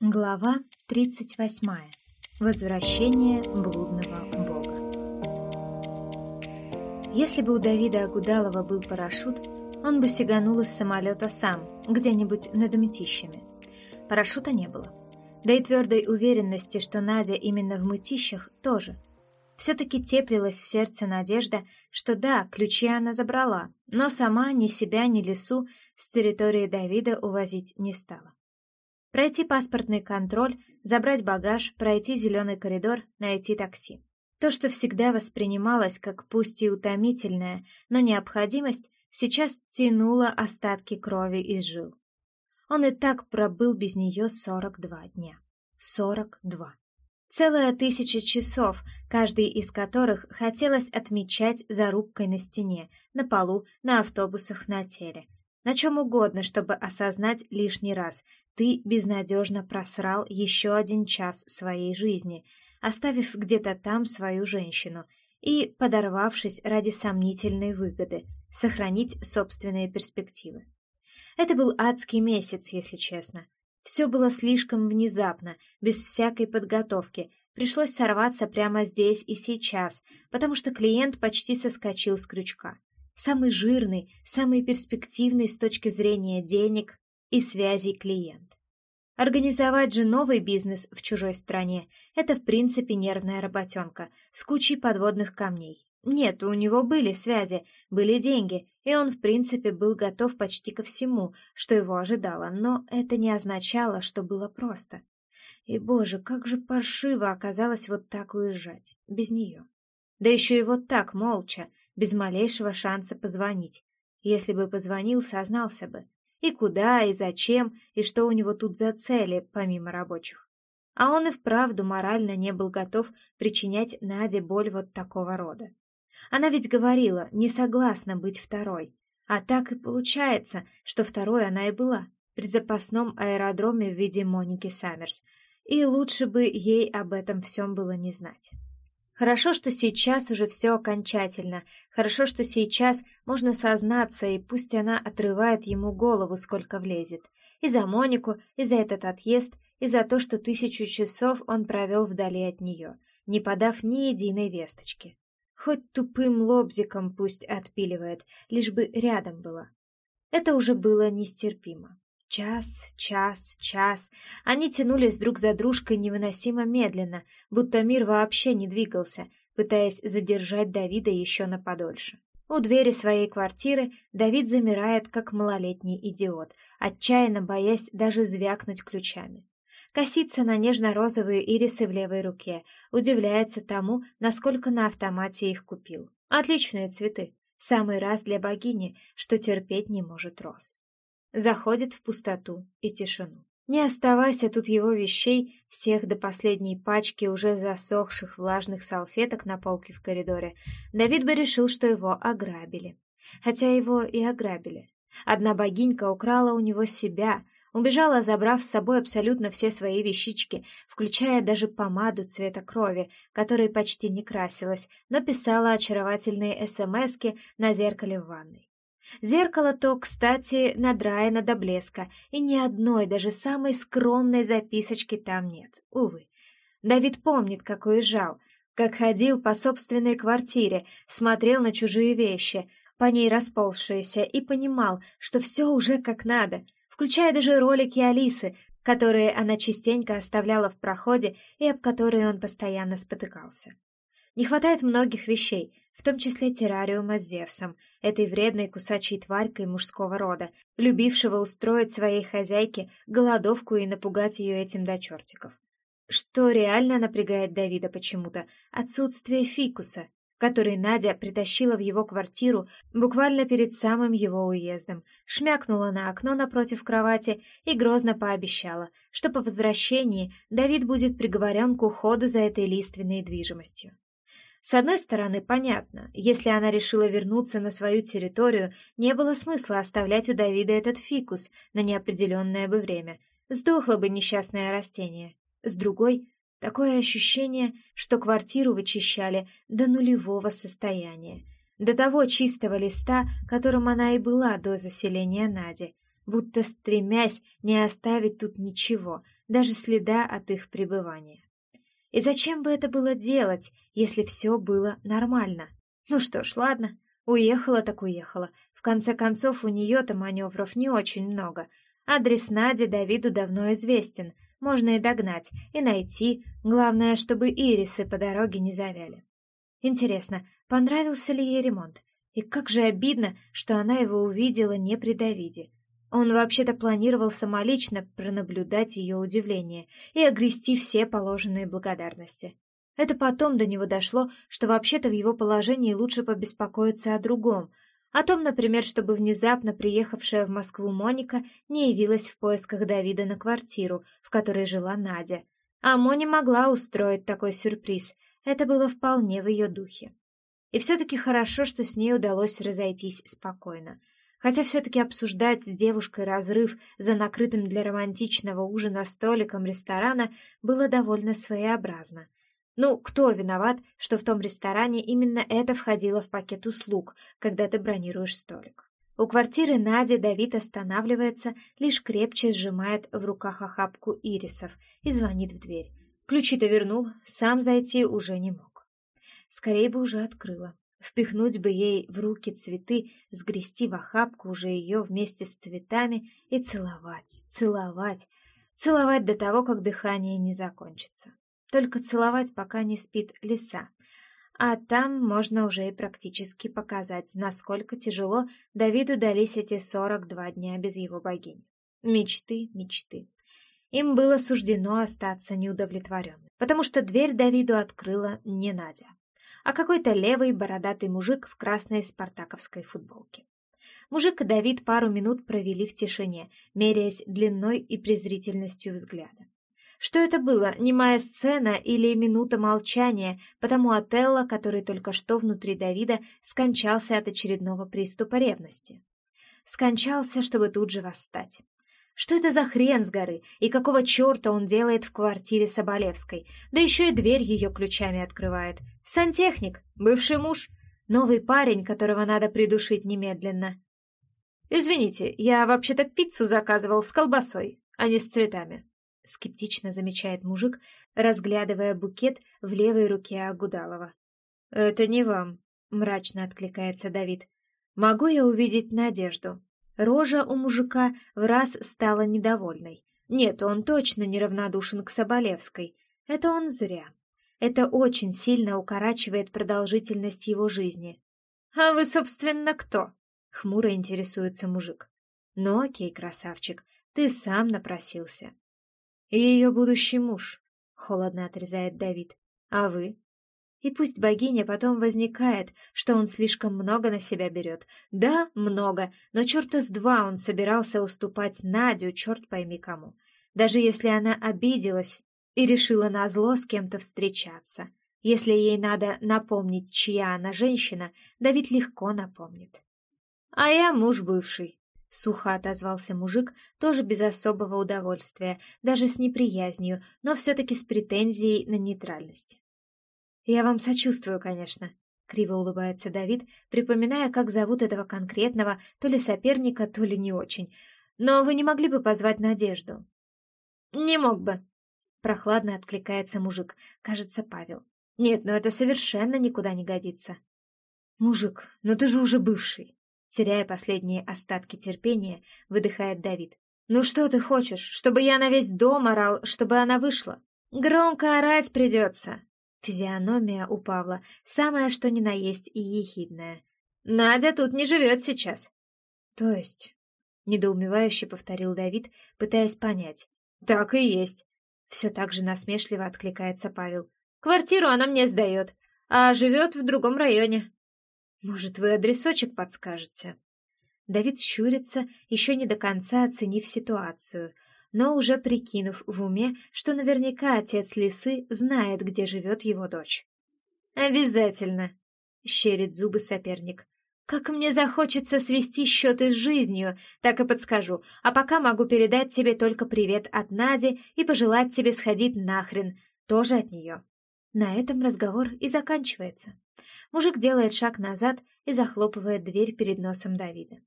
Глава 38. Возвращение блудного бога. Если бы у Давида Агудалова был парашют, он бы сиганул из самолета сам, где-нибудь над мытищами. Парашюта не было. Да и твердой уверенности, что Надя именно в мытищах, тоже. Все-таки теплилась в сердце надежда, что да, ключи она забрала, но сама ни себя, ни лесу с территории Давида увозить не стала. Пройти паспортный контроль, забрать багаж, пройти зеленый коридор, найти такси. То, что всегда воспринималось как пусть и утомительная, но необходимость, сейчас тянуло остатки крови из жил. Он и так пробыл без нее 42 дня. 42. Целая тысяча часов, каждый из которых хотелось отмечать зарубкой на стене, на полу, на автобусах, на теле. На чем угодно, чтобы осознать лишний раз, ты безнадежно просрал еще один час своей жизни, оставив где-то там свою женщину и подорвавшись ради сомнительной выгоды, сохранить собственные перспективы. Это был адский месяц, если честно. Все было слишком внезапно, без всякой подготовки. Пришлось сорваться прямо здесь и сейчас, потому что клиент почти соскочил с крючка. Самый жирный, самый перспективный с точки зрения денег и связей клиент. Организовать же новый бизнес в чужой стране – это в принципе нервная работенка с кучей подводных камней. Нет, у него были связи, были деньги, и он в принципе был готов почти ко всему, что его ожидало, но это не означало, что было просто. И, боже, как же паршиво оказалось вот так уезжать, без нее. Да еще и вот так, молча, без малейшего шанса позвонить. Если бы позвонил, сознался бы. И куда, и зачем, и что у него тут за цели, помимо рабочих. А он и вправду морально не был готов причинять Наде боль вот такого рода. Она ведь говорила, не согласна быть второй. А так и получается, что второй она и была, при запасном аэродроме в виде Моники Саммерс. И лучше бы ей об этом всем было не знать. Хорошо, что сейчас уже все окончательно. Хорошо, что сейчас можно сознаться, и пусть она отрывает ему голову, сколько влезет. И за Монику, и за этот отъезд, и за то, что тысячу часов он провел вдали от нее, не подав ни единой весточки. Хоть тупым лобзиком пусть отпиливает, лишь бы рядом была. Это уже было нестерпимо. Час, час, час. Они тянулись друг за дружкой невыносимо медленно, будто мир вообще не двигался, пытаясь задержать Давида еще на подольше. У двери своей квартиры Давид замирает, как малолетний идиот, отчаянно боясь даже звякнуть ключами. Косится на нежно-розовые ирисы в левой руке, удивляется тому, насколько на автомате их купил. Отличные цветы, самый раз для богини, что терпеть не может роз заходит в пустоту и тишину. Не оставайся тут его вещей, всех до последней пачки уже засохших влажных салфеток на полке в коридоре, Давид бы решил, что его ограбили. Хотя его и ограбили. Одна богинька украла у него себя, убежала, забрав с собой абсолютно все свои вещички, включая даже помаду цвета крови, которой почти не красилась, но писала очаровательные смски на зеркале в ванной. Зеркало то, кстати, надраено до блеска, и ни одной, даже самой скромной записочки там нет, увы. Давид помнит, как уезжал, как ходил по собственной квартире, смотрел на чужие вещи, по ней расползшиеся, и понимал, что все уже как надо, включая даже ролики Алисы, которые она частенько оставляла в проходе и об которые он постоянно спотыкался. Не хватает многих вещей, в том числе террариума с Зевсом, этой вредной кусачей тварькой мужского рода, любившего устроить своей хозяйке голодовку и напугать ее этим до чертиков. Что реально напрягает Давида почему-то — отсутствие фикуса, который Надя притащила в его квартиру буквально перед самым его уездом, шмякнула на окно напротив кровати и грозно пообещала, что по возвращении Давид будет приговорен к уходу за этой лиственной движимостью. С одной стороны, понятно, если она решила вернуться на свою территорию, не было смысла оставлять у Давида этот фикус на неопределенное бы время. Сдохло бы несчастное растение. С другой, такое ощущение, что квартиру вычищали до нулевого состояния. До того чистого листа, которым она и была до заселения Нади, будто стремясь не оставить тут ничего, даже следа от их пребывания. И зачем бы это было делать, если все было нормально? Ну что ж, ладно, уехала так уехала. В конце концов, у нее-то маневров не очень много. Адрес Нади Давиду давно известен, можно и догнать, и найти, главное, чтобы ирисы по дороге не завяли. Интересно, понравился ли ей ремонт? И как же обидно, что она его увидела не при Давиде. Он вообще-то планировал самолично пронаблюдать ее удивление и огрести все положенные благодарности. Это потом до него дошло, что вообще-то в его положении лучше побеспокоиться о другом, о том, например, чтобы внезапно приехавшая в Москву Моника не явилась в поисках Давида на квартиру, в которой жила Надя. А Моня могла устроить такой сюрприз, это было вполне в ее духе. И все-таки хорошо, что с ней удалось разойтись спокойно. Хотя все-таки обсуждать с девушкой разрыв за накрытым для романтичного ужина столиком ресторана было довольно своеобразно. Ну, кто виноват, что в том ресторане именно это входило в пакет услуг, когда ты бронируешь столик? У квартиры Нади Давид останавливается, лишь крепче сжимает в руках охапку ирисов и звонит в дверь. Ключи-то вернул, сам зайти уже не мог. Скорее бы уже открыла. Впихнуть бы ей в руки цветы, сгрести в охапку уже ее вместе с цветами и целовать, целовать, целовать до того, как дыхание не закончится. Только целовать, пока не спит лиса. А там можно уже и практически показать, насколько тяжело Давиду дались эти сорок два дня без его богини. Мечты, мечты. Им было суждено остаться неудовлетворенным, потому что дверь Давиду открыла не Надя а какой-то левый бородатый мужик в красной спартаковской футболке. Мужик и Давид пару минут провели в тишине, меряясь длиной и презрительностью взгляда. Что это было, немая сцена или минута молчания, потому Отелло, который только что внутри Давида, скончался от очередного приступа ревности. Скончался, чтобы тут же восстать. Что это за хрен с горы, и какого черта он делает в квартире Соболевской, да еще и дверь ее ключами открывает. Сантехник, бывший муж, новый парень, которого надо придушить немедленно. «Извините, я вообще-то пиццу заказывал с колбасой, а не с цветами», — скептично замечает мужик, разглядывая букет в левой руке Агудалова. «Это не вам», — мрачно откликается Давид. «Могу я увидеть Надежду?» Рожа у мужика в раз стала недовольной. Нет, он точно неравнодушен к Соболевской. Это он зря. Это очень сильно укорачивает продолжительность его жизни. «А вы, собственно, кто?» — хмуро интересуется мужик. «Ну окей, красавчик, ты сам напросился». «Ее будущий муж», — холодно отрезает Давид. «А вы?» И пусть богиня потом возникает, что он слишком много на себя берет. Да, много, но черта с два он собирался уступать Надю, черт пойми кому. Даже если она обиделась и решила назло с кем-то встречаться. Если ей надо напомнить, чья она женщина, Давид легко напомнит. «А я муж бывший», — сухо отозвался мужик, тоже без особого удовольствия, даже с неприязнью, но все-таки с претензией на нейтральность. «Я вам сочувствую, конечно», — криво улыбается Давид, припоминая, как зовут этого конкретного, то ли соперника, то ли не очень. «Но вы не могли бы позвать Надежду?» «Не мог бы», — прохладно откликается мужик, кажется, Павел. «Нет, но это совершенно никуда не годится». «Мужик, ну ты же уже бывший», — теряя последние остатки терпения, выдыхает Давид. «Ну что ты хочешь, чтобы я на весь дом орал, чтобы она вышла? Громко орать придется, Физиономия у Павла самая что ни на есть и ехидная. «Надя тут не живет сейчас». «То есть?» — недоумевающе повторил Давид, пытаясь понять. «Так и есть». Все так же насмешливо откликается Павел. «Квартиру она мне сдает, а живет в другом районе». «Может, вы адресочек подскажете?» Давид щурится, еще не до конца оценив ситуацию — но уже прикинув в уме, что наверняка отец лисы знает, где живет его дочь. «Обязательно!» — щерит зубы соперник. «Как мне захочется свести счеты с жизнью, так и подскажу, а пока могу передать тебе только привет от Нади и пожелать тебе сходить нахрен, тоже от нее». На этом разговор и заканчивается. Мужик делает шаг назад и захлопывает дверь перед носом Давида.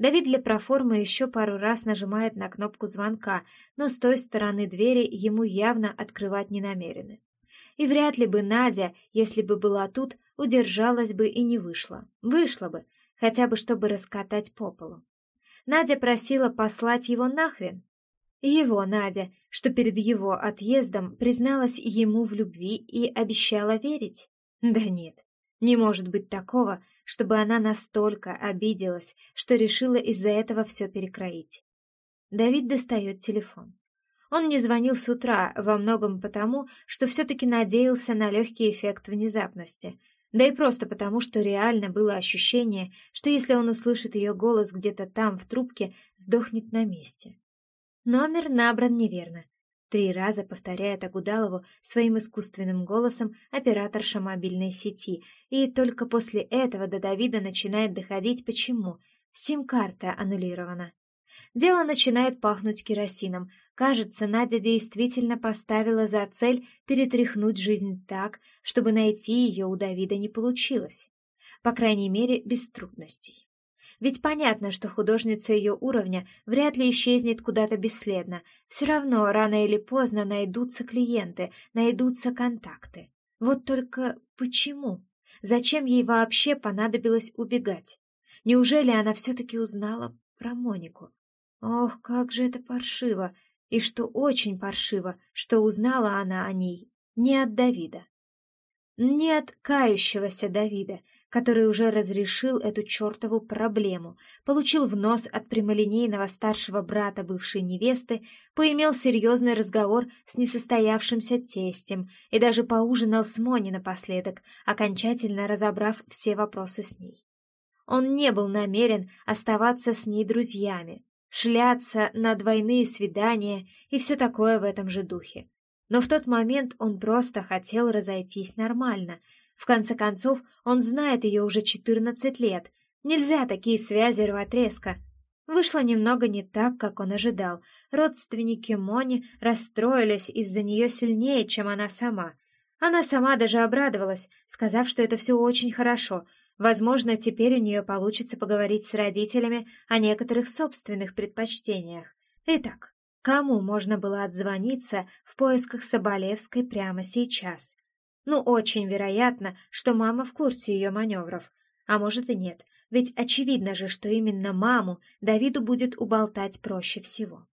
Давид для проформы еще пару раз нажимает на кнопку звонка, но с той стороны двери ему явно открывать не намерены. И вряд ли бы Надя, если бы была тут, удержалась бы и не вышла. Вышла бы, хотя бы чтобы раскатать по полу. Надя просила послать его нахрен. Его Надя, что перед его отъездом призналась ему в любви и обещала верить. Да нет, не может быть такого, чтобы она настолько обиделась, что решила из-за этого все перекроить. Давид достает телефон. Он не звонил с утра, во многом потому, что все-таки надеялся на легкий эффект внезапности, да и просто потому, что реально было ощущение, что если он услышит ее голос где-то там, в трубке, сдохнет на месте. Номер набран неверно. Три раза повторяет Агудалову своим искусственным голосом операторша мобильной сети, и только после этого до Давида начинает доходить, почему. Сим-карта аннулирована. Дело начинает пахнуть керосином. Кажется, Надя действительно поставила за цель перетряхнуть жизнь так, чтобы найти ее у Давида не получилось. По крайней мере, без трудностей. Ведь понятно, что художница ее уровня вряд ли исчезнет куда-то бесследно. Все равно рано или поздно найдутся клиенты, найдутся контакты. Вот только почему? Зачем ей вообще понадобилось убегать? Неужели она все-таки узнала про Монику? Ох, как же это паршиво! И что очень паршиво, что узнала она о ней не от Давида. Не от кающегося Давида, который уже разрешил эту чертову проблему, получил в нос от прямолинейного старшего брата бывшей невесты, поимел серьезный разговор с несостоявшимся тестем и даже поужинал с Мони напоследок, окончательно разобрав все вопросы с ней. Он не был намерен оставаться с ней друзьями, шляться на двойные свидания и все такое в этом же духе. Но в тот момент он просто хотел разойтись нормально — в конце концов, он знает ее уже 14 лет. Нельзя такие связи рвать резко. Вышло немного не так, как он ожидал. Родственники Мони расстроились из-за нее сильнее, чем она сама. Она сама даже обрадовалась, сказав, что это все очень хорошо. Возможно, теперь у нее получится поговорить с родителями о некоторых собственных предпочтениях. Итак, кому можно было отзвониться в поисках Соболевской прямо сейчас? Ну, очень вероятно, что мама в курсе ее маневров. А может и нет, ведь очевидно же, что именно маму Давиду будет уболтать проще всего.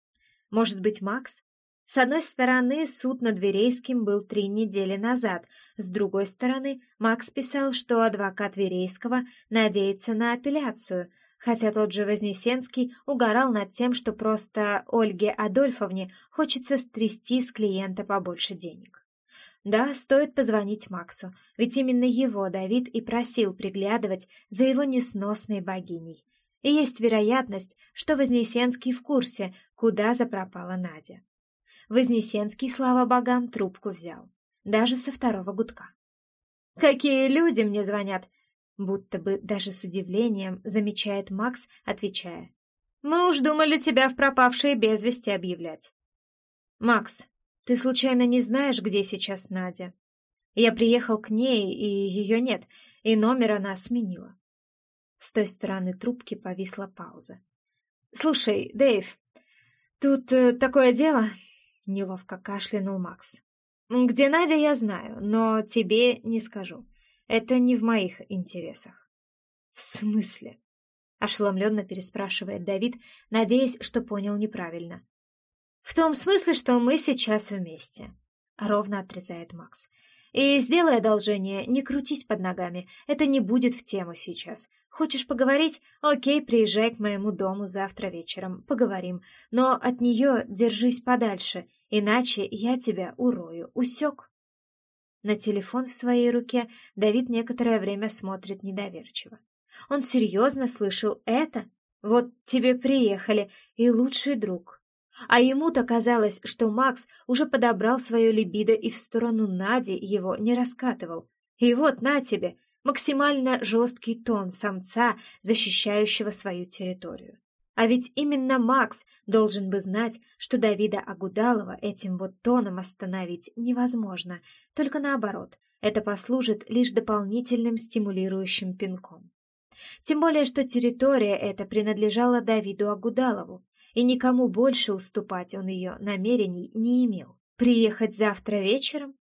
Может быть, Макс? С одной стороны, суд над Верейским был три недели назад, с другой стороны, Макс писал, что адвокат Верейского надеется на апелляцию, хотя тот же Вознесенский угорал над тем, что просто Ольге Адольфовне хочется стрясти с клиента побольше денег. Да, стоит позвонить Максу, ведь именно его Давид и просил приглядывать за его несносной богиней. И есть вероятность, что Вознесенский в курсе, куда запропала Надя. Вознесенский, слава богам, трубку взял. Даже со второго гудка. «Какие люди мне звонят!» Будто бы даже с удивлением замечает Макс, отвечая. «Мы уж думали тебя в пропавшие без вести объявлять». «Макс, ты случайно не знаешь, где сейчас Надя? Я приехал к ней, и ее нет, и номер она сменила. С той стороны трубки повисла пауза. «Слушай, Дэйв, тут э, такое дело...» — неловко кашлянул Макс. «Где Надя, я знаю, но тебе не скажу. Это не в моих интересах». «В смысле?» — ошеломленно переспрашивает Давид, надеясь, что понял неправильно. «В том смысле, что мы сейчас вместе», — ровно отрезает Макс. «И сделай одолжение, не крутись под ногами, это не будет в тему сейчас. Хочешь поговорить? Окей, приезжай к моему дому завтра вечером, поговорим. Но от нее держись подальше, иначе я тебя урою, усек?» На телефон в своей руке Давид некоторое время смотрит недоверчиво. Он серьезно слышал это? Вот тебе приехали, и лучший друг. А ему-то казалось, что Макс уже подобрал свое либидо и в сторону Нади его не раскатывал. И вот на тебе, максимально жесткий тон самца, защищающего свою территорию. А ведь именно Макс должен бы знать, что Давида Агудалова этим вот тоном остановить невозможно, только наоборот, это послужит лишь дополнительным стимулирующим пинком. Тем более, что территория эта принадлежала Давиду Агудалову, и никому больше уступать он ее намерений не имел. Приехать завтра вечером?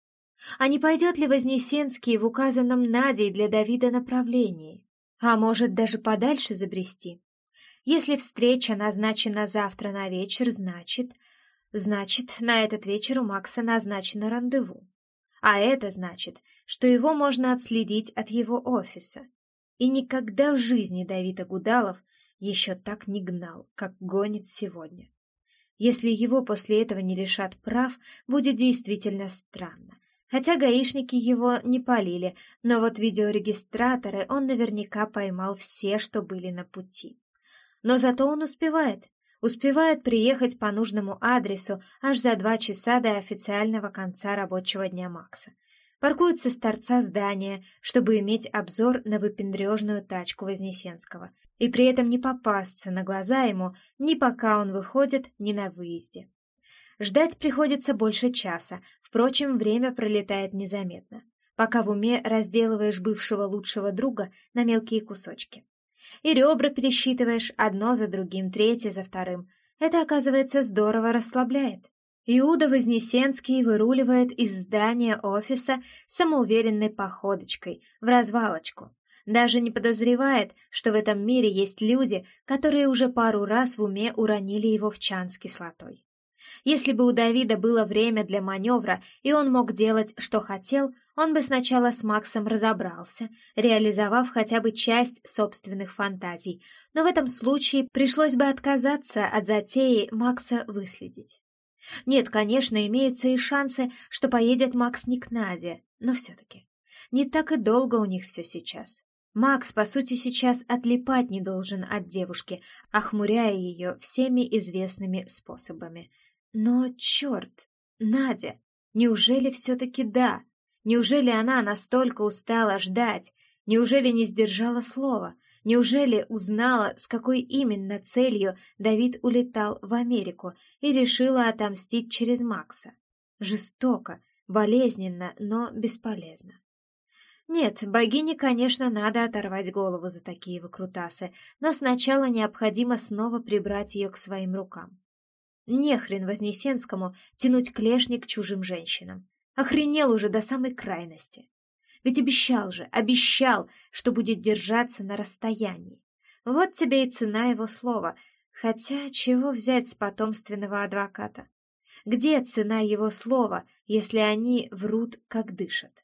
А не пойдет ли Вознесенский в указанном Надей для Давида направлении? А может, даже подальше забрести? Если встреча назначена завтра на вечер, значит... Значит, на этот вечер у Макса назначено рандеву. А это значит, что его можно отследить от его офиса. И никогда в жизни Давид Агудалов еще так не гнал, как гонит сегодня. Если его после этого не лишат прав, будет действительно странно. Хотя гаишники его не полили, но вот видеорегистраторы он наверняка поймал все, что были на пути. Но зато он успевает. Успевает приехать по нужному адресу аж за два часа до официального конца рабочего дня Макса. Паркуется с торца здания, чтобы иметь обзор на выпендрежную тачку Вознесенского — и при этом не попасться на глаза ему ни пока он выходит, ни на выезде. Ждать приходится больше часа, впрочем, время пролетает незаметно, пока в уме разделываешь бывшего лучшего друга на мелкие кусочки. И ребра пересчитываешь одно за другим, третье за вторым. Это, оказывается, здорово расслабляет. Иуда Вознесенский выруливает из здания офиса самоуверенной походочкой в развалочку, даже не подозревает, что в этом мире есть люди, которые уже пару раз в уме уронили его в чан с кислотой. Если бы у Давида было время для маневра, и он мог делать, что хотел, он бы сначала с Максом разобрался, реализовав хотя бы часть собственных фантазий, но в этом случае пришлось бы отказаться от затеи Макса выследить. Нет, конечно, имеются и шансы, что поедет Макс не к Наде, но все-таки. Не так и долго у них все сейчас. Макс, по сути, сейчас отлипать не должен от девушки, охмуряя ее всеми известными способами. Но, черт, Надя, неужели все-таки да? Неужели она настолько устала ждать? Неужели не сдержала слова? Неужели узнала, с какой именно целью Давид улетал в Америку и решила отомстить через Макса? Жестоко, болезненно, но бесполезно. Нет, богине, конечно, надо оторвать голову за такие выкрутасы, но сначала необходимо снова прибрать ее к своим рукам. Нехрен Вознесенскому тянуть клешни к чужим женщинам. Охренел уже до самой крайности. Ведь обещал же, обещал, что будет держаться на расстоянии. Вот тебе и цена его слова. Хотя чего взять с потомственного адвоката? Где цена его слова, если они врут, как дышат?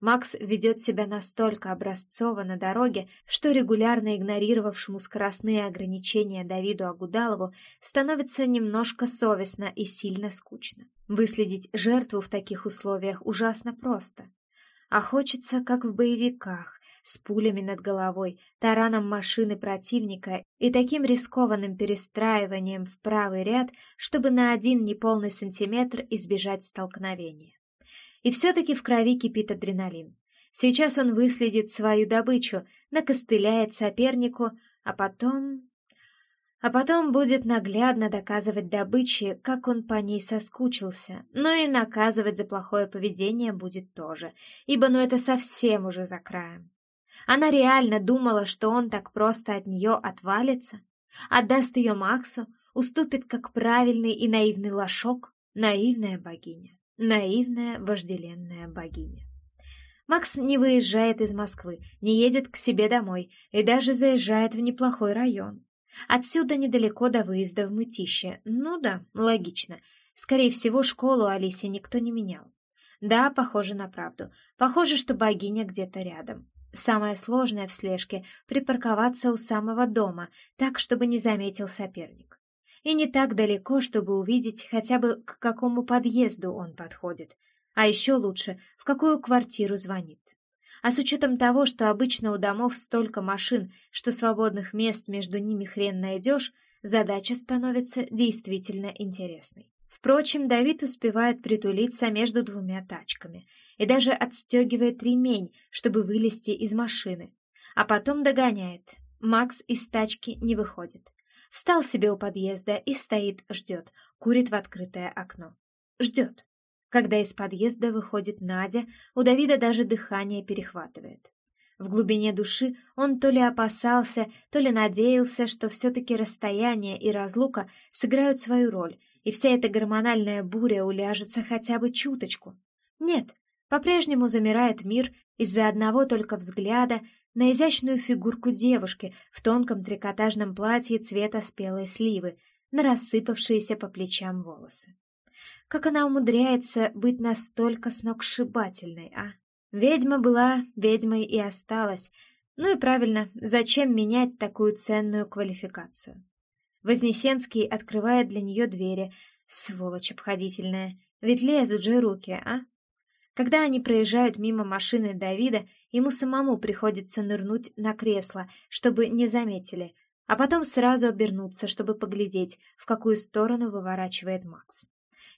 Макс ведет себя настолько образцово на дороге, что регулярно игнорировавшему скоростные ограничения Давиду Агудалову становится немножко совестно и сильно скучно. Выследить жертву в таких условиях ужасно просто. А хочется, как в боевиках, с пулями над головой, тараном машины противника и таким рискованным перестраиванием в правый ряд, чтобы на один неполный сантиметр избежать столкновения. И все-таки в крови кипит адреналин. Сейчас он выследит свою добычу, накостыляет сопернику, а потом... А потом будет наглядно доказывать добыче, как он по ней соскучился, но и наказывать за плохое поведение будет тоже, ибо ну это совсем уже за краем. Она реально думала, что он так просто от нее отвалится, отдаст ее Максу, уступит как правильный и наивный лошок, наивная богиня. Наивная, вожделенная богиня. Макс не выезжает из Москвы, не едет к себе домой и даже заезжает в неплохой район. Отсюда недалеко до выезда в Мытище. Ну да, логично. Скорее всего, школу Алисе никто не менял. Да, похоже на правду. Похоже, что богиня где-то рядом. Самое сложное в слежке — припарковаться у самого дома, так, чтобы не заметил соперник и не так далеко, чтобы увидеть хотя бы к какому подъезду он подходит, а еще лучше, в какую квартиру звонит. А с учетом того, что обычно у домов столько машин, что свободных мест между ними хрен найдешь, задача становится действительно интересной. Впрочем, Давид успевает притулиться между двумя тачками и даже отстегивает ремень, чтобы вылезти из машины, а потом догоняет. Макс из тачки не выходит. Встал себе у подъезда и стоит, ждет, курит в открытое окно. Ждет. Когда из подъезда выходит Надя, у Давида даже дыхание перехватывает. В глубине души он то ли опасался, то ли надеялся, что все-таки расстояние и разлука сыграют свою роль, и вся эта гормональная буря уляжется хотя бы чуточку. Нет, по-прежнему замирает мир из-за одного только взгляда на изящную фигурку девушки в тонком трикотажном платье цвета спелой сливы, на рассыпавшиеся по плечам волосы. Как она умудряется быть настолько сногсшибательной, а? Ведьма была, ведьмой и осталась. Ну и правильно, зачем менять такую ценную квалификацию? Вознесенский открывает для нее двери. Сволочь обходительная. Ведь лезут же руки, а? Когда они проезжают мимо машины Давида, ему самому приходится нырнуть на кресло, чтобы не заметили, а потом сразу обернуться, чтобы поглядеть, в какую сторону выворачивает Макс.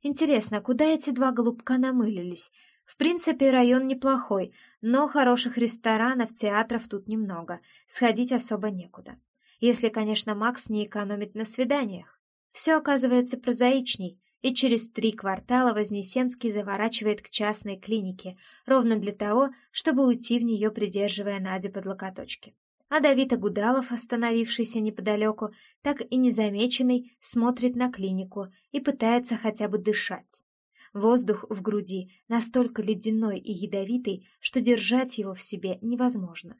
Интересно, куда эти два голубка намылились? В принципе, район неплохой, но хороших ресторанов, театров тут немного, сходить особо некуда. Если, конечно, Макс не экономит на свиданиях. Все оказывается прозаичней, и через три квартала Вознесенский заворачивает к частной клинике, ровно для того, чтобы уйти в нее, придерживая Надю под локоточки. А Давид Агудалов, остановившийся неподалеку, так и незамеченный, смотрит на клинику и пытается хотя бы дышать. Воздух в груди настолько ледяной и ядовитый, что держать его в себе невозможно.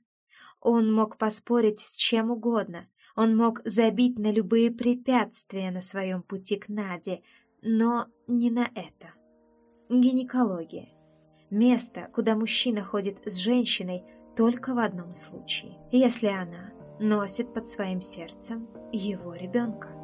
Он мог поспорить с чем угодно, он мог забить на любые препятствия на своем пути к Наде, но не на это. Гинекология. Место, куда мужчина ходит с женщиной только в одном случае, если она носит под своим сердцем его ребенка.